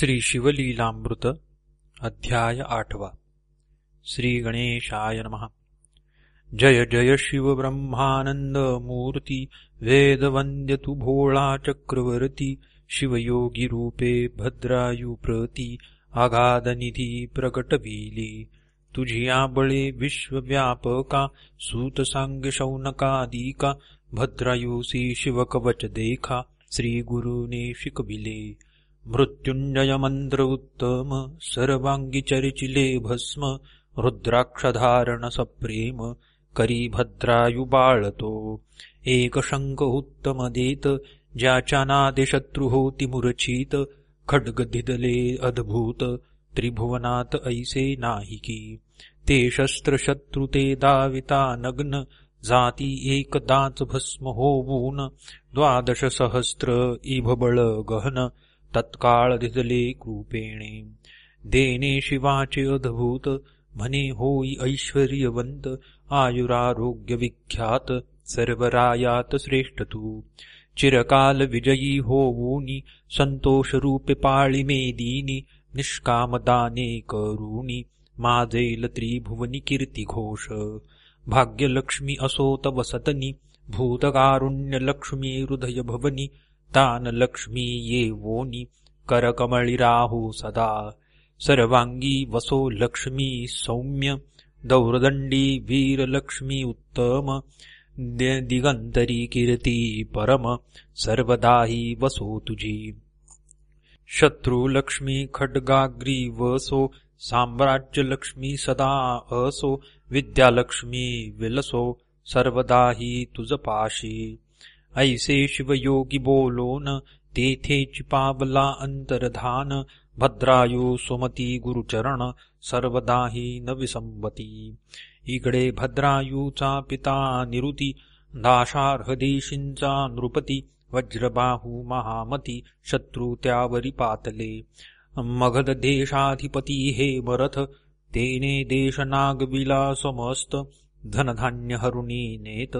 श्री शिवलीलामृत अध्याय आठवा. श्री गणेशाय नमः. जय जय शिव ब्रह्मानंद मूर्ती वेदवंद्य तु भोळा चक्रवर्ती शिवयोगी रूपे भद्रायु प्रती आगाधनिधी प्रकटविली. तुझी आबळे विश्वव्यापका सूत सांग शौनकादिका भद्रायुसी शिवकवच देखा श्री गुरुने शिकविले. मृत्युंजय मंत्र उत्तम सर्वांगी चरिचिले भस्म रुद्राक्षधारण सप्रेम करी भद्रायु बाळतो एक शंक उत्तम देत ज्याच्या नादे शत्रू होती मुरचित खड्ग धिदले अद्भुत त्रिभुवनात ऐसे नाही की ते शस्त्र शत्रु ते दाविता नग्न जाती एकदाच भस्म होऊन द्वादश सहस्त्र इभबळ गहन तत्काळ धिजले कृपेणे। देणे शिवाचे अद्भूत म्हणे होई ऐश्वर्यवंत आयुरारोग्य विख्यात सर्वरायात श्रेष्ठ तू चिरकाल विजयी होऊनी संतोष रूपे पाळी मेदिनी निष्कामदाने करुणी माझेल त्रिभुवनी कीर्ती घोष। भाग्यलक्ष्मी असोत वसतनी भूतकारुण्य लक्ष्मी हृदय भवनी तान लक्ष्मी येवोनी करकमळी राहू सदा। सर्वांगी वसो लक्ष्मी सौम्य दौरदंडी वीर लक्ष्मी उत्तम। दिगंतरी कीर्ती परम सर्वदाही वसो तुझी। शत्रू लक्ष्मी खड्गाग्री वसो साम्राज्य लक्ष्मी सदा असो विद्यालक्ष्मी विलसो सर्वदाही तुझ पाशी। ऐसे शिवयोगी बोलोन तेथेची पावला अंतरधान भद्रायो सुमती गुरुचरण सर्वदाही न विसंबती इकडे भद्रायूचा पिता निरुती दाशार्हदेशींचा नृपती वज्रबाहू महामती शत्रू त्यावरी पातले। मगध देशाधिपती हे मरथ तेने देश नागविला समस्त धनधान्य हरुणी नेत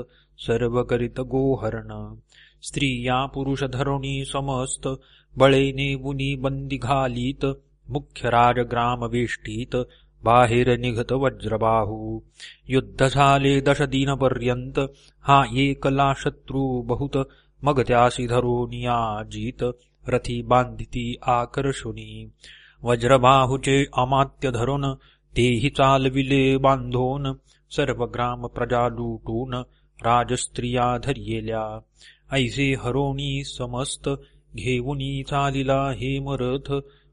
सर्व करीत गोहरण स्त्रिया पुरुषधरुणी समस्त बळेने बुनी बंदी घालीत मुख्य राजग्राम वेष्टीत बाहेर निघत वज्रबाहू। युद्ध झाले दश पर्यंत हा एकला शत्रू बहुत मग त्यासी धरोनिया जीत रथी बांधिती आकर्षुनी वज्रबाहूचे अमात्य धरून तेही चालविले बांधोन सर्व ग्राम प्रजा लुटून राजस्त्रिया धर्येल्या ऐसे हरोणी समस्त घेऊनी चालिला हेमरथ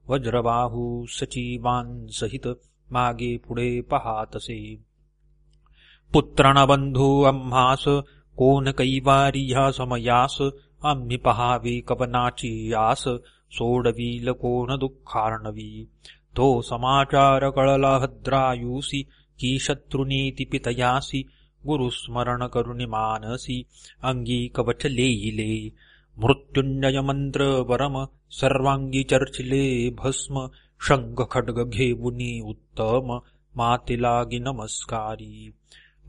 वज्रबाहू सचिवांसहित मागे पुढे पहातसे. पुत्रणबंधू आम्हास कोण कैवारी ह्या समयास? आम्ही पहावी कवनाची आस सोडवील कोण दुःखार्णवी? तो समाचार कळला हद्रायुसी की शत्रुनीती पितयासी? गुरुस्मरण करुणी मानसी अंगी कवच लेईले मृत्युंजय मंत्र परम सर्वांगी चर्चिले भस्म शंख खड्ग घेऊनी उत्तम मातेलागी नमस्कारी।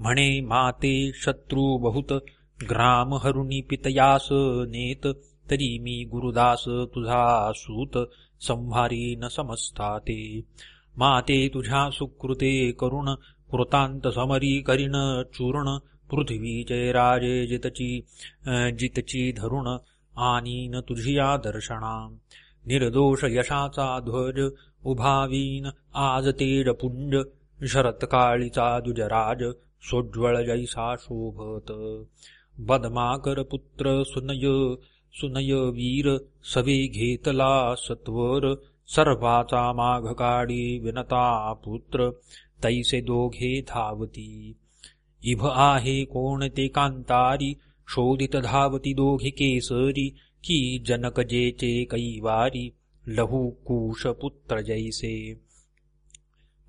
म्हणे माते शत्रू बहुत ग्राम हरुणी पितयास नेत तरी मी गुरुदास तुझा सूत संहारी न समजताते माते तुझ्या सुकृते करुण कृतांत समरी करीन चूर्ण पृथ्वीचे राजे जितची जितची धरुण आनीन तुझिया दर्शना। निर्दोष यशाचा ध्वज उभावीन आज तेज पुंज शरत्काळीचा दुजराज सोज्वळ जैसा शोभत। बदमाकर पुत्र सुनय सुनय वीर सवे घेतला सत्वर सर्वाचा माघ काळी विनता पुत्र तैसे दोघे धावती. इभ आहे कोण ते कांतारी? शोधित धावती दोघे केसरी. की जनक जेचे कैवारी? लहू कुश पुत्र जैसे.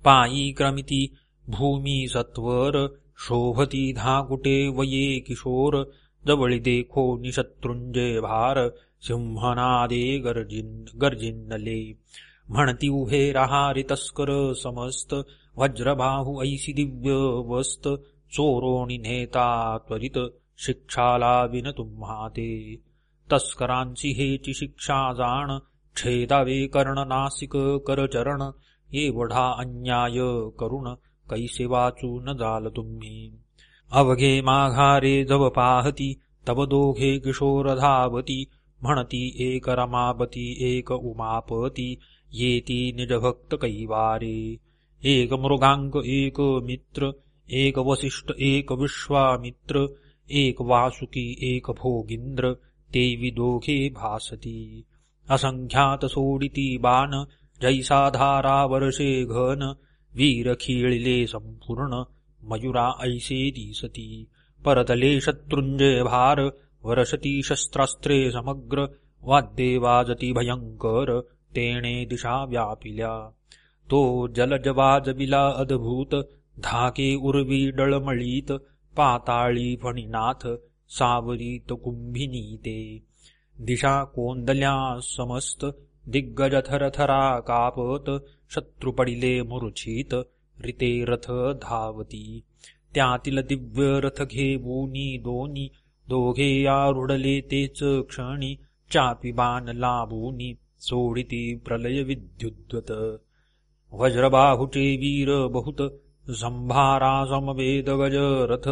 पायी क्रमिती भूमी सत्वर. शोभती धाकुटे वये किशोर. जवळी देखो निशत्रुंजय भार. सिंहनादे गर्जिन गर्जिन्नले म्हणती उभे रहारी तस्कर समस्त. वज्रबाहु ऐसी दिव्य वस्त चोरोणी नेता त्वरित शिक्षाला विन तुम्हा ते तस्करांची हेची शिक्षा जाण छेदावे कर्ण नासिक करचरण एवढा अन्याय करुण कैसे वाचू न जाल तुम्ही अवघे माघारे जव पाहती तव दोघे किशोर धावती म्हणती एक रमापती एक उमापती येती निजभक्त कैवारे। एक मृगांक एक मित्र एक वसिष्ठ एक विश्वामित्र एक वासुकी एक भोगिंद्र तेवी दोघे भासती। असंख्यात सोडिती बाण जैसा धारा वर्षे घन वीर खिळिले संपूर्ण मयुरा ऐसे दिसती। परतले शत्रुंजय भार वरसती शस्त्रास्त्रे समग्र वाद्ये वाजती भयंकर तेणे दिशा व्यापिल्या। तो जलजवाजबिला अद्भूत धाके उर्वी डळमळीत पाताळी फणीनाथ सावरीत कुंभिनी ते दिशा कोंदल्या समस्त दिग्गज थरथरा कापत शत्रु पडिले रिते रथ धावती. त्यातील दिव्य रथ घेऊनी दोनी दोघे आरुडले तेच क्षणी चापी बाण लाभूनी सोडिती प्रलय विद्युद्वत. वज्रबाहुचे वीर बहुत संभारा समवेद गज रथ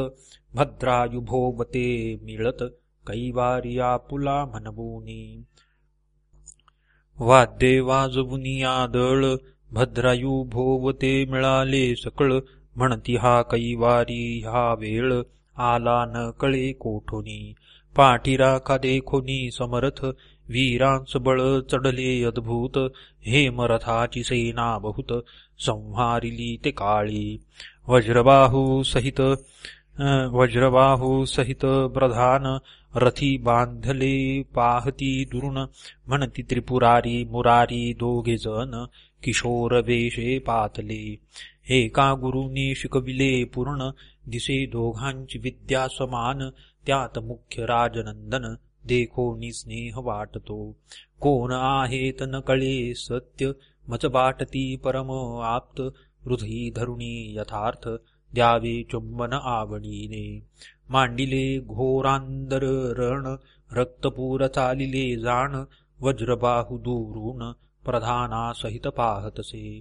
भद्रायुभोवते मिळत कैवारिया पुला म्हणबुनी वाद्ये वाजवुनी आदळ भद्रायुभोवते मिळाले सकळ म्हणती हा कैवारी हा वेळ आला न कळे कोठोनी। पाठीराखा देखोनी समरथ वीरांस बळ चढले अद्भूत हेमरथाची सेना बहुत संहारिली ते काळी. वज्रबाहू सहित वज्रबाहू सहित प्रधान रथी बांधले पाहती दुरुण म्हणती त्रिपुरारी मुरारी दोघे जण किशोर वेशे पातले. एका गुरुनी शिकविले पूर्ण दिसे दोघांची विद्या समान त्यात मुख्य राजनंदन देखो निस्नेह वाटतो। कोण आहेत न कळे सत्य मच वाटती परम आप्त हृदयी धरुणी यथार्थ द्यावे चुंबन आवडीने मांडिले घोरांदर रण रक्तपूर चालिले जाण वज्रबाहू दुरून प्रधानासहित पाहतसे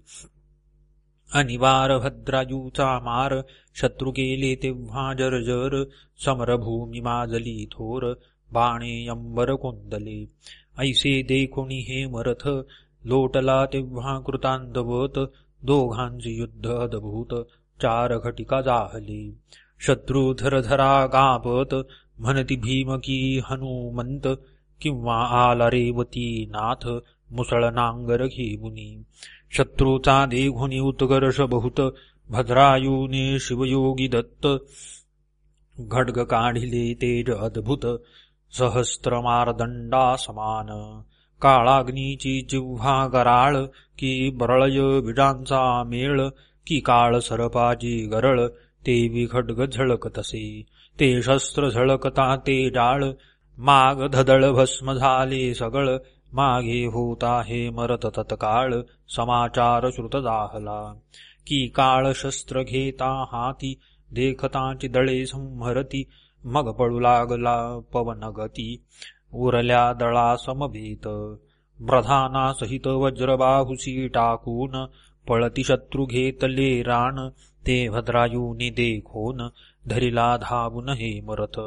अनिवार भद्रायूचा मार शत्रु गेले तेव्हा जर्जर समरभूमी माजली थोर बाणे अंबर कोंदले। ऐसे देखोनी हे मरथ लोटला तेव्हा कृतांधवत दोघांची युद्ध अद्भूत चार घटिका जाहली। शत्रू धरधरा गापत म्हणती भीमकी हनुमंत किंवा आला रेवती नाथ मुसळ नांगर घेमुनी शत्रूचा देघुनी उत्कर्ष बहुत भद्रायूने शिवयोगी दत्त घडग काढिले तेज अद्भुत सहस्त्रमारदंडा समान काळाग्नीची जिव्हा गराळ की बरळय विडांचा मेळ की काळ सरपाची गरळ ते झळक झळकतसे ते शस्त्र झळकता ते डाळ माग धदळ भस्म झाले सगळ मागे होता हे मरत तत्काळ समाचार श्रुत दाहला की काळ शस्त्र घेता हाती देखताची दळे संहरती मग पळू लागला पवनगती उरल्या दळा समभेत. प्रधानासहित वज्रबाहुसी टाकून पळती शत्रू घेतले राण ते भद्रायूनी देखोन धरिला धावून हे मरथ.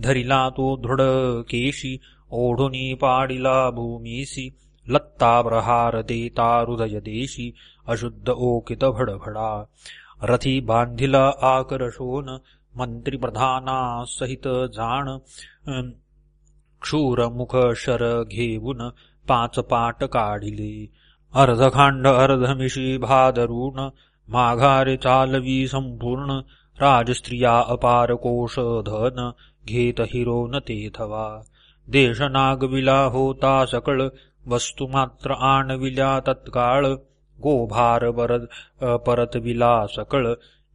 धरिला तो दृढ केशी ओढुनी पाडिला भूमीसी लत्ता प्रहार देता हृदय देशी अशुद्ध ओकित भडभडा. रथी बांधिला आकर्षोन मंत्रिप्रधाना सहित जाण क्षूरमुख शर घेऊन पाच पाट काढिले अर्धखांड अर्धमिशी भादरून माघारे चालवी संपूर्ण राजस्त्रिया अपार कोश धन घेत हिरोन तेथवा। देश नागविला होता सकळ वस्तु मात्र आणविल्या तत्काळ गोभार परतविला सकळ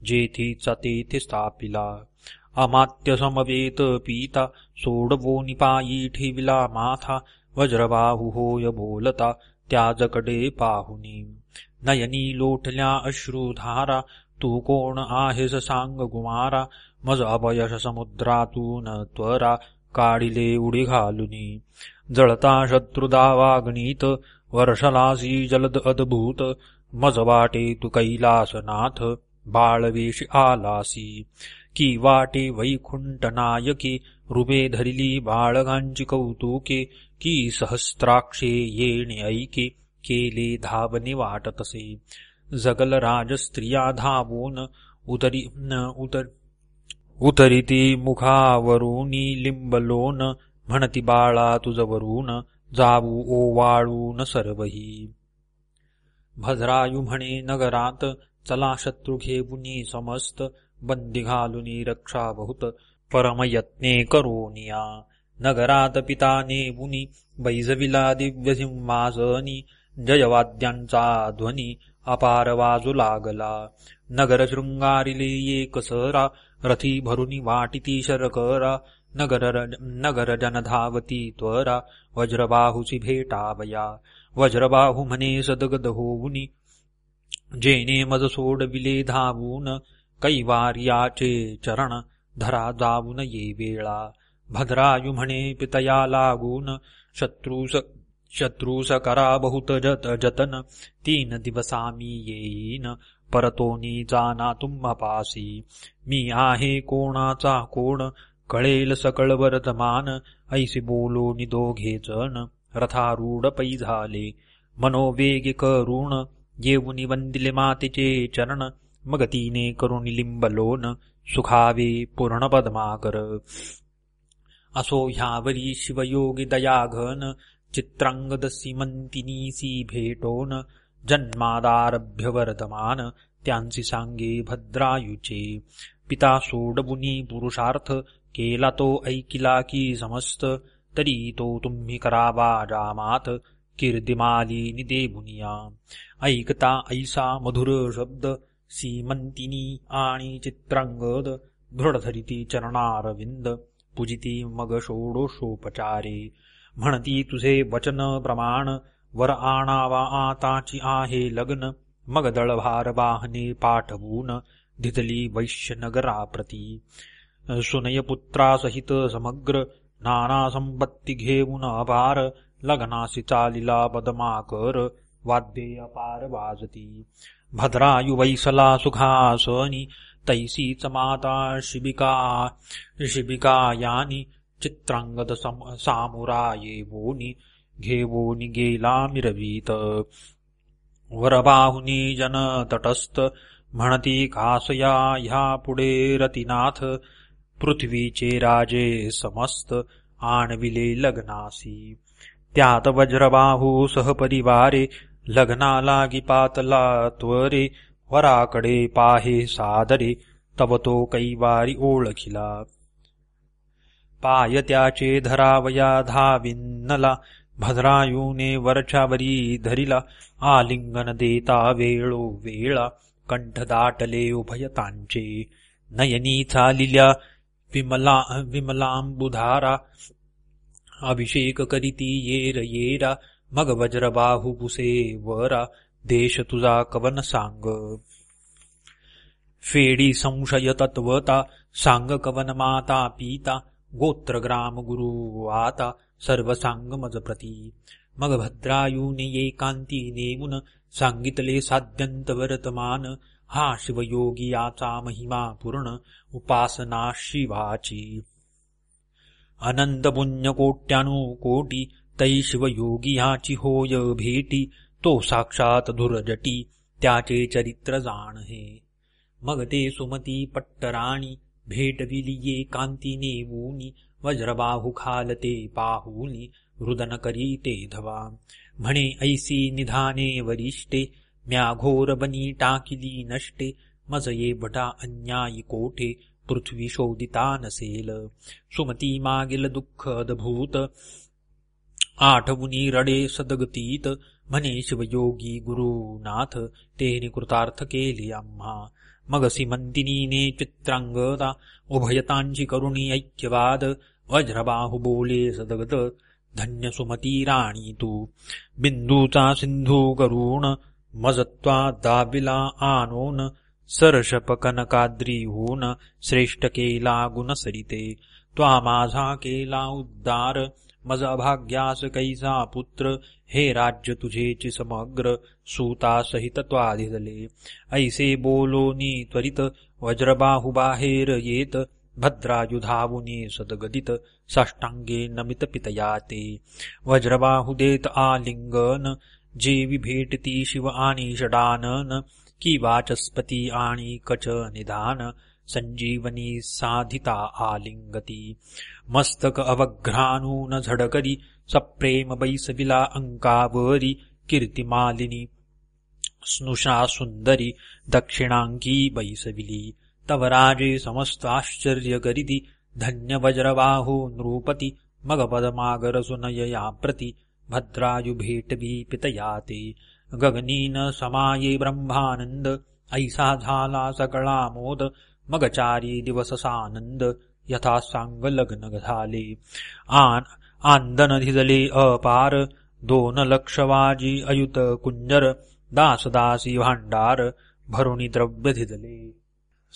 जेथीचा तेथे स्थापिला अमात्य समवेत पीता सोडवो पायी ठेविला माथा वज्रबाहू होय बोलता त्याजकडे पाहुनी। नयनी लोटल्या अश्रुधारा तू कोण आहेस सांग गुमारा मज अपयश समुद्रातून त्वरा काढिले उडी घालुनी। जळता शत्रुदावाग्नीत वर्षलासी जलद अद्भूत मज वाटे तू कैलासनाथ। बाळवेश आलासी. की वाटे वैकुंठ नायके रुबे धरिली बाळगांची कौतुके की सहस्त्राक्षे येणे ऐके केले धावने वाटतसे. जगल राजस्त्रिया धावून उतरी उतर उतरिती मुखावरूनी लिंबलोन म्हणती बाळा तुझवरून जाऊ ओवाळून सर्वही. भद्रायु म्हणे नगरात चला शत्रू घेऊनी समस्त बंदी घालुनी रक्षा बहुत परमयत्ने करोनिया नगरात पिताने नेबुनी बैजविला दिव्यसिंहासनी जयवाद्यांचा ध्वनी अपार वाजू लागला। नगर शृंगारिले एकसरा रथी भरुनी वाटिती शरकरा नगर नगर जनधावती त्वरा वज्रबाहुची भेटावया। वज्रबाहु म्हणे सदगद होऊनी जेने मज सोडविले धावून कैवार्याचे चरण धरा जाऊन ये वेळा. भद्रायु म्हणे पितया लागून शत्रूस शत्रूस करा बहुत जत जतन. तीन दिवसामी येईन परतोनी जाना तुम्हापासी मी आहे कोणाचा कोण कळेल सकळ वर्तमान. ऐसी बोलो दोघे जण रथारूढ पै झाले. मनोवेग करुण येऊनी वंदिले मातेचे चरण मग तिने करून सुखावे पूर्ण पद्माकर असो ह्यावरी शिवयोगी दयाघन चित्रांगदसी मंतिनीसी भेटोन जन्मादारभ्य वर्धमान त्यांची सांगे भद्रायुचे। पिता सोडबुनी पुरुषार्थ केला तो ऐकिला की समस्त तरी तो तुम्ही करावा जामात। कीर्दिमाली देमुनिया ऐकता ऐसा मधुर शब्द सीमंतिनी आणि चित्रांगद दृढधरिती चरणारविंद। पूजिती मग षोडोषोपचारे। म्हणती तुझे वचन प्रमाण वर आणावा आताची आहे लग्न। मग दळभार वाहने पाठवून धितली वैश्यनगराप्रती। सुनयपुत्रासहित समग्र नाना संपत्ती घेऊन अपार। लग्नासिचा लिला बदमा कर वाद्ये अपार वाजती भद्रायु वैसला सुखासनी तैसीच माता शिबिका। शिबिकायानी चित्रांगद सामुराये वोनी घेवोनी गेला मिरवीत वरबाहुनी जन तटस्थ म्हणती कासया ह्या पुढे रतिनाथ। पृथ्वीचे राजे समस्त आणविले लग्नासी त्यात वज्रबाहू सहपरिवारे लग्नाला गिपातला त्वरे वराकडे पाहे सादरे तव तो कैवारी ओळखिला. पाय त्याचे धरावया धाविन्नला भद्रायूने वरच्यावरी धरिला आलिंगन देता वेळो वेळा कंठ दाटले उभयतांचे नयनी चालिल्या विमला विमलांबुधारा अभिषेक करीती येर येरा मग वज्रबाहु पुसे वरा देश तुझा कवन सांग फेडी संशय तत्वता सांग कवन माता पिता गोत्र ग्राम गुरु आता सर्व सांग मज प्रती मग भद्रायूने एकांती नेमुन सांगितले साध्यंत वर्तमान हा शिवयोगी याचा महिमा पूर्ण उपासना शिवाची। अनंत पुण्य कोट्यानुकोटी तै शिवयोगी ह्याची होय भेटी तो साक्षात धुरजटी त्याचे चरित्र जाण हे मग ते सुमती पट्टराणी भेटविलिये ये कांती नेवूनी वज्रबाहू खालते पाहुनी रुदन करी ते धवा। म्हणे ऐसी निधाने वरिष्ठे म्या घोर बनी टाकिली नष्टे मज ये बटा अन्यायी कोठे पृथ्वी शोधिता नसेल. सुमती मागील दुःख अद्भूत आठवुनी रडे सदगतीत. म्हणे शिवयोगी गुरुनाथ तेने कृतार्थ केली आम्हा. मगसी मंदिनीने चित्रांगता उभयतांची करुणी ऐक्यवाद. वज्रबाहु बोले सदगत धन्य सुमती राणी तू. बिंदूचा सिंधू करुण मजत्वा दाबिला आनोन सरशप कनकाद्रीहून श्रेष्ठ केला गुणसरिते त्वा माझा केला उद्दार मज अभाग्यास कैसा पुत्र। हे राज्य तुझेची समग्र। सूता सहित त्वाधिजले ऐसे बोलोनी त्वरित। वज्रबाहु बाहेर येत। भद्रायुधावुनी सदगदित। साष्टांगे नमित पितया ते वज्रबाहु देत आलिंगन। जेवी भेटती शिव आणि षडानन की वाचस्पती आणि कच निधान संजीवनी साधिता आलिंगती मस्तक अवघ्रानून झडकरी सप्रेम बैसविला अंकावरी कीर्तिमालिनी स्नुषा सुंदरी दक्षिणांकी बैसविली। तव राजे समस्त आश्चर्य करिती धन्य वज्रबाहू नृपती मग सुनयया प्रति भद्रायु भेटवी पितया ते गगनीन समाये ब्रह्मानंद ऐसा झाला सकळा मोद मग चारी दिवस सानंद यथा सांग लग्न झाले आन आंदन धिजले अपार दोन लक्षवाजी अयुत कुंजर दासदासी भांडार भरुणी द्रव्य धिजले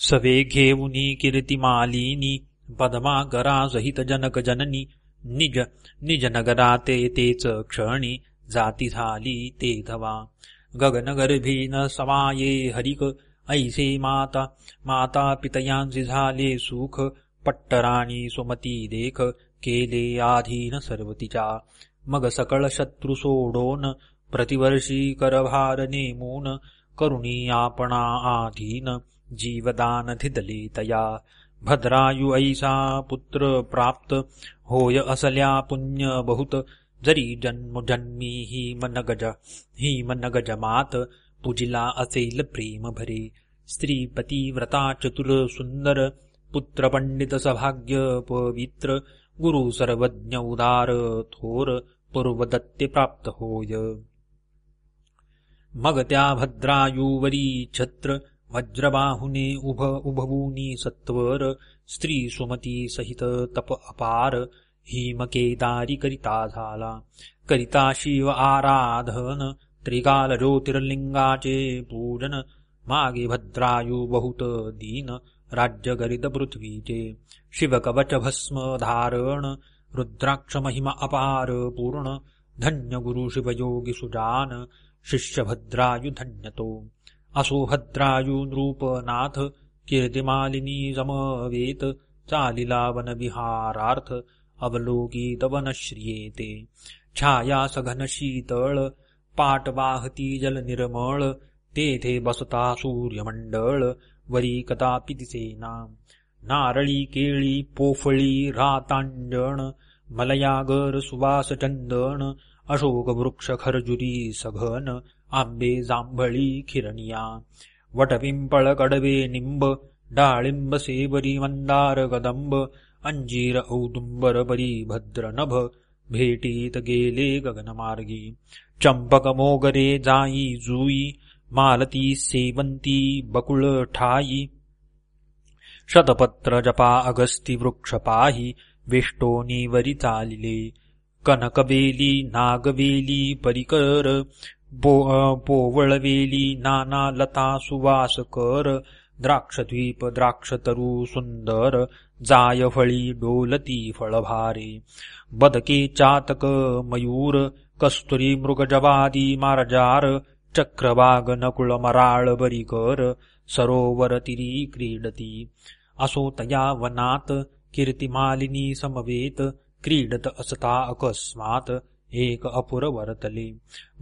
सवे घेऊनी कीर्तिमालिनी पद्माकरा सहित जनक जननी निज निज नगराते तेच क्षणी जाती झाली ते धवा। गगनगर्भीन समाये हरिक ऐसे माता माता पितयांचे झाले सुख। पट्टराणी सुमती देख केले आधीन सर्व तिच्या मग सकळ शत्रु सोडोन प्रतिवर्षी करभार नेमून करुणी आपणा आधीन जीवदान धिदले तया। भद्रायु ऐसा पुत्र प्राप्त होय असल्या पुण्य बहुत। जरी जन्म जन्मी ही मनगज ही मनगज मात पूजिला असेल प्रेम भरे। स्त्रीपती व्रता चतुर सुंदर पुत्र पंडित सभाग्य पवित्र गुरु सर्वज्ञ उदार थोर पूर्वदत्ते प्राप्त होय। मग त्या भद्रायुवरी छत्र वज्रबाहुने उभ उभवूनी सत्वर स्त्री सुमती सहित तप अपार हिमकेदारी करिता झाला करिता शिव आराधन त्रिकाल ज्योतिर्लिंगाचे पूजन मागे भद्रायु बहुत दीन राज्य गरित पृथ्वीचे। शिवकवच भस्म धारण रुद्राक्ष महिमा अपार पूर्ण धन्य गुरु शिवयोगी सुजान शिष्य भद्रायु धन्यतो। असो भद्रायु नृपनाथ कीर्तिमालिनी समवेत चालिला वनविहारार्थ अवलोकित वनश्रियेते छाया सघन शीतळ पाट वाहती जल निर्मळ तेथे बसता सूर्यमंडळ वरी कदापि दिसेना नारळी केळी पोफळी रातांजण मलयागर सुवास चंदन अशोक वृक्ष खरजुरी सघन आंबे जांभळी खिरणिया वटपिंपळ कडवे निंब डाळिंब सेवरी मंदार कदंब अंजीर औदुंबर बरी भद्र नभ भेटीत गेले गगनमार्गी. चंपक मोगरे जाई जुई मालती सेवंती बकुळ ठाई. शतपत्र जपा अगस्ती वृक्ष पाही वेष्टोनी वरी चालिले. कनकवेली नागवेली परिकर बो पोवळवेली नाना लता सुवास कर द्राक्षद्वीप द्राक्षतरू सुंदर जायफळी डोलती फळभारे बदके चातक मयूर कस्तुरी मृगजवादी मार्जार चक्रवाग नकुळ मराळ बरीकर सरोवर तिरी क्रीडती असो तया वनात कीर्तिमालिनी समवेत क्रीडत असता अकस्मात एक अपुर वर्तले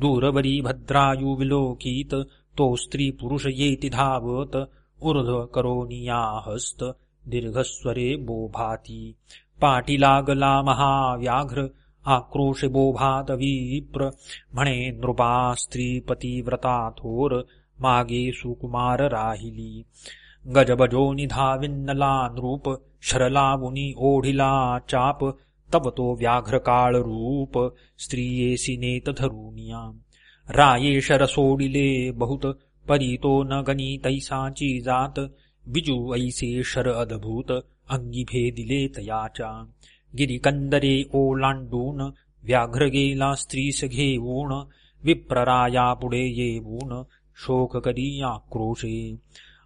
दूरवरी भद्रायु विलोकित तो स्त्री पुरुष येति धावत ऊर्ध्व करोनिया हस्त दीर्घस्वरे बोभाती। पाटी लागला महाव्याघ्र आक्रोश बोभात विप्र म्हणे नृपा स्त्रीपती व्रता थोर मागे सुकुमार राहिली। गजबजोनी धाविन्नला नृप शरलावुनी ओढिला चाप तव तो व्याघ्र काळ रूप स्त्रियेसी नेत धरुनिया राये शर सोडिले बहुत परीतो न गणी तैसाची जात। बिजू ऐसे शर अदभूत अंगी भेदिले तयाच्या गिरिकंदरे ओलांडून व्याघ्र गेला स्त्रीस घेऊन विप्रराया पुढे येऊन शोक करी आक्रोशे।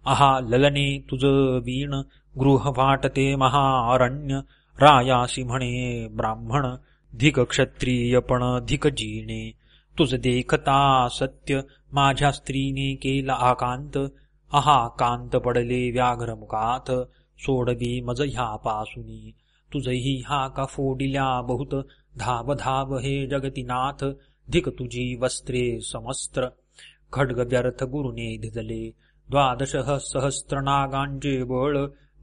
आहा ललने तुझ वीण गृह वाटते महारण्य रायासी म्हणे ब्राह्मण धिक क्षत्रियपण धिक जीणे तुझ देखता सत्य माझ्या स्त्रीने केला आकांत आहा कांत पडले व्याघ्रमुखात सोडवी मज ह्या पासुनी तुझही हा का फोडिल्या बहुत धाव धाव हे जगतीनाथ धिक तुझी वस्त्रे समस्त्र. खड्ग व्यर्थ गुरुने धिजले द्वादश सहस्त्र नागांचे बळ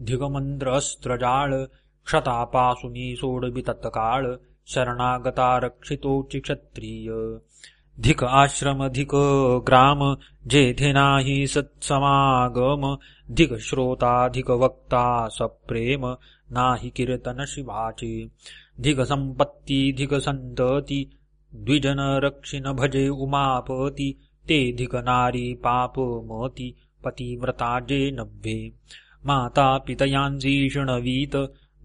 धिगमंत्र अस्त्र जाळ क्षतापासुनी सोडवी तत्काळ शरणागता रक्षितोची क्षत्रिय. धिक आश्रम धिक ग्राम जेथे नाही सत्समागम धिक श्रोता धिक वक्ता सप्रेम नाही कीर्तन शिवाचे. धिक संपत्ती धिक संतती द्विजन रक्षिण भजे उमापती ते धिक नारी पाप मती पतिव्रता जे नव्हे. माता पितयांजी शृणवीत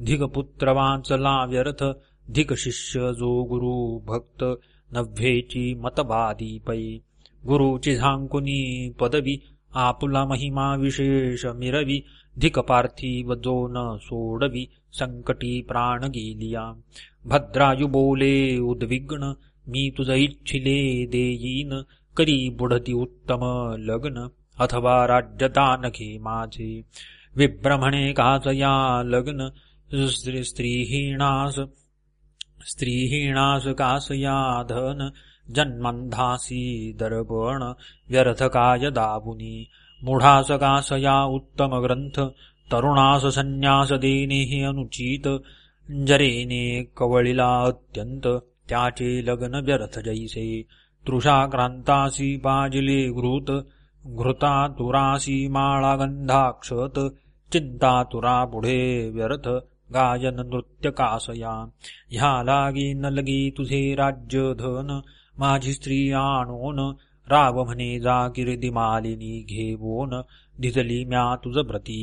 धिक पुत्र वाचला व्यर्थ धिक शिष्य जो गुरु भक्त नव्हेची मतबादी पै गुरुची झांकुनी पदवी आपुला महिमा विशेष मिरवी। धिक पार्थिव जो न सोडवी संकटी प्राण गेलिया। भद्रायु बोले उद्विग्न मी तुझ इच्छिले देईन। करी बुढदी उत्तम लग्न अथवा राज्यदान घे माझे। विभ्रमणे काचया लग्न स्त्रीहीणास। स्त्रीहीणास कासया धन दर्पण व्यर्थकाय दाबुनी मूढास कासया उत्तम ग्रंथ तरुणास संन्यास अनुचित। जरेने कवळीला अत्यंत त्याचे लग्न व्यर्थ जैसे। तृषाक्रांतासी पाजिले घृत घृता तुरासी माळा गंधाक्षत चिंता तुरा पुढे व्यर्थ। गायन नृत्य कासया ह्या लागी न लगी तुझे राज्य धन माझी स्त्री आणोन राव म्हणे जा कीर्ती मालिनी घेवोन धिजली म्या तुझ प्रती।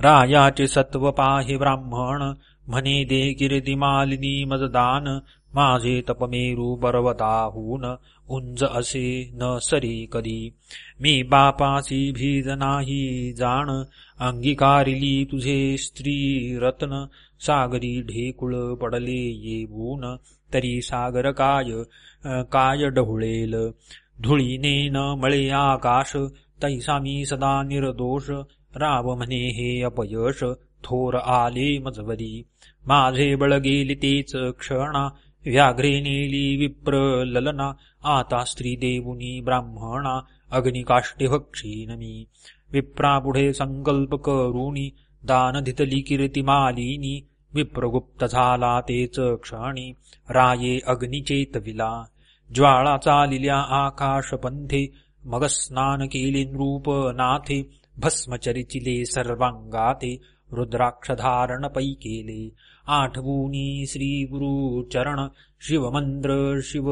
रायाचे सत्व पाहे ब्राह्मण म्हणे दे कीर्ती मजदान माझे तपमेरू पर्वताहून उंज असे न सरी कधी. मी बापासी भीज नाही जाण अंगीकारिली तुझे स्त्री रत्न सागरी ढेकुळ पडले येऊन तरी सागर काय काय डहुळेल धुळीने न मळे आकाश तैसा मी सदा निर्दोष राव म्हणे हे अपयश थोर आले मजवरी माझे बळ गेले तेच क्षणा व्याघ्रे नेली विप्र ललना आता स्त्री देवुनी ब्राह्मणा अग्निकाष्टे भक्षीनमी विप्रापुढे संकल्प करुणी दानधितली कीर्तिमालिनी कीर्ती मालिनी विप्रगुप्त झाला तेच क्षणी राये अग्निचेतविला। ज्वाळा चालिल्या आकाशपंथे मग स्नान केले नृप नाथे भस्मचरिचिले सर्वांगाते रुद्राक्षधारण पै केले आठगुणी श्री गुरु चरण शिवमंत्र शिव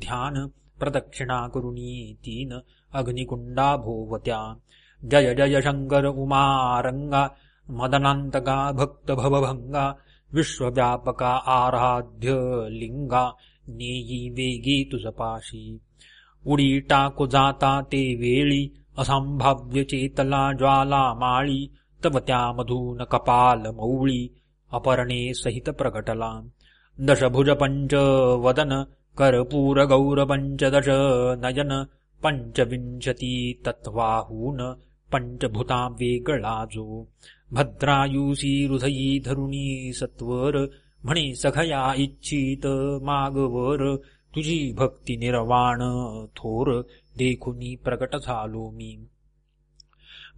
ध्यान प्रदक्षिणा करुणी तीन अग्निकुंडा भोवत्या। जय जय शंकर उमारंगा मदनांतका भक्त भवभंगा विश्वव्यापका आराध्य लिंगा नेयी वेगी तुझपाशी उडी टाकू जाता ते वेळी असंभाव्य चेतला ज्वाला माळी तव त्यामधून कपाल मौळी अपरणे सहित प्रकटला दशभुज पंच वदन कर्पूर गौर पंचदश नयन पंचविंशती तत्वाहून पंचभूता वेगळा जो भद्रायुषी हृदयी धरुणी सत्वर म्हणे सखया इच्छित मागवर तुझी भक्ती निर्वाण थोर देखुनी प्रकट झालो मी।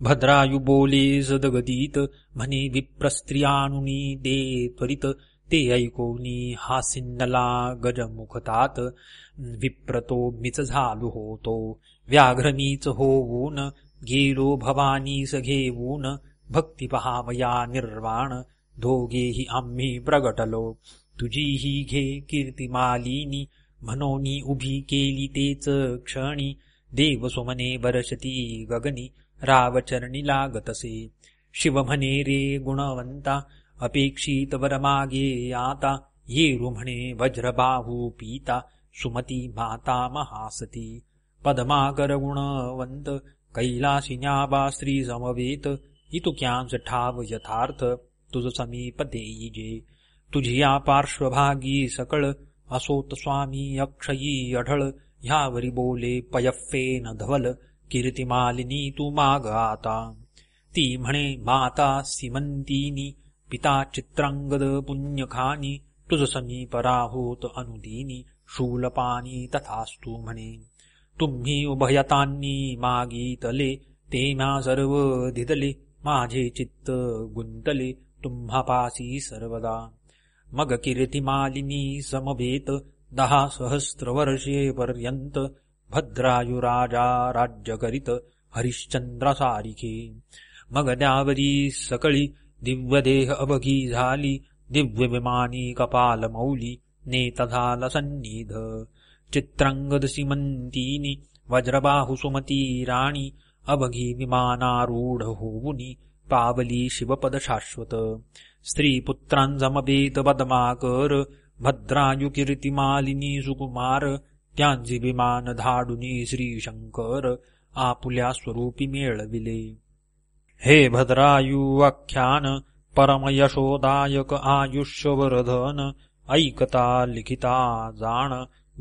भद्रायु बोले सदगदीत म्हणे विप्रस्त्रियानुनी दे त्वरित ते ऐकोनी हासिन्नला गजमुखतात। विप्रतो मिच झालो होतो व्याघ्रमीच होऊन गेलो भवानीस घेऊन भक्ती पहावया निर्वाण दोघेही आम्ही प्रगटलो। तुझीही घे कीर्तिमालिनी म्हणोनी उभी केली तेच क्षणी देव सुमने बरशती गगनी। रावचरणी लागतसे। शिव म्हणे रे गुणवंता अपेक्षित वरमागे आता। ये रुमणे वज्रबाहू पीता सुमती माता महासती। पद्माकर गुणवंत कैलासी न्याबा स्त्री समवेत इतुक्यांच ठाव यथार्थ तुझ समीप देईजे तुझिया पार्श्वभागी सकळ असोत स्वामी अक्षयी अढळ। ह्यावरी बोले पयफ्फेन धवल। कीर्तिमालिनी तू माग आता. ती म्हणे माता सिमंतीनी पिता चित्रांगद पुण्यखानी तुझ समीप राहोत अनुदिनी शूलपानी तथास्तु म्हणे. तुम्ही उभयतांनी मागीतले ते म्या सर्व धिदले माझे चित्त गुंतले तुम्हापासी सर्वदा. मग कीर्तिमालिनी समभेत दहा सहस्र वर्षे पर्यंत भद्रायुराजा राज्यकरित हरिश्चन्द्रसारिखे। मगदावरी सकलि दिव्यदेह अवघी झाली दिव्यविमानी कपालमौली नेतधा लन्निध चित्रागदसिमन्तीनि वज्रबाहुसुमतीराणि अवघी विमानारूढ हुवुनि पावलि शिवपद शाश्वत। स्त्रीपुत्रान् समबेत बद्माकर भद्रायुकीर्तिमालिनी सुकुमार त्यांची विमान धाडुनी श्रीशंकर आपुल्या स्वरूपी मेळविले. हे भद्रायू आख्यान परमयशोदायक आयुष्यवर्धन ऐकता लिखिता जाण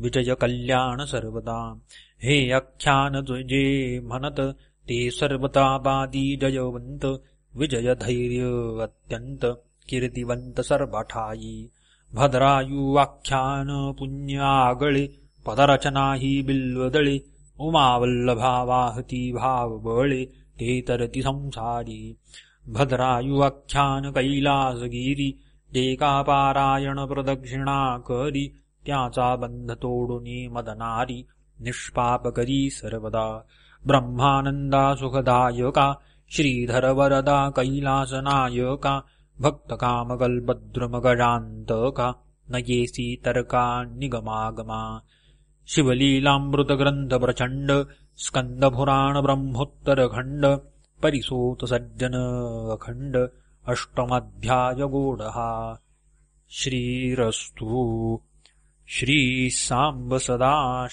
विजय कल्याण सर्वदा. हे आख्यान जे म्हणत ते सर्वतावादी जयवंत विजय धैर्य अत्यंत कीर्तिवंत सर्वठाई. भद्रायु आख्यान पुण्य आगळे पदरचना ही बिल्वदळे उमावल्लभा वाहती भाव बळे ते तरती संसारी। भद्रायुवाख्यान कैलासगिरी पारायण प्रदक्षिणा करी त्याचा बंध तोडुनी मदनारी निष्पाप करी सर्वदा। ब्रह्मानंदा सुखदायका श्रीधर वरदा कैलासनायका भक्तकामकल्पद्रुमगजान्तका न येसी तर्का निगमागमा। शिवलीलामृतग्रंथ प्रचंड स्कंदपुराण ब्रह्मोत्तरखंड परिसोत सज्जन अखंड श्रीरस्तु। श्री सांब सदा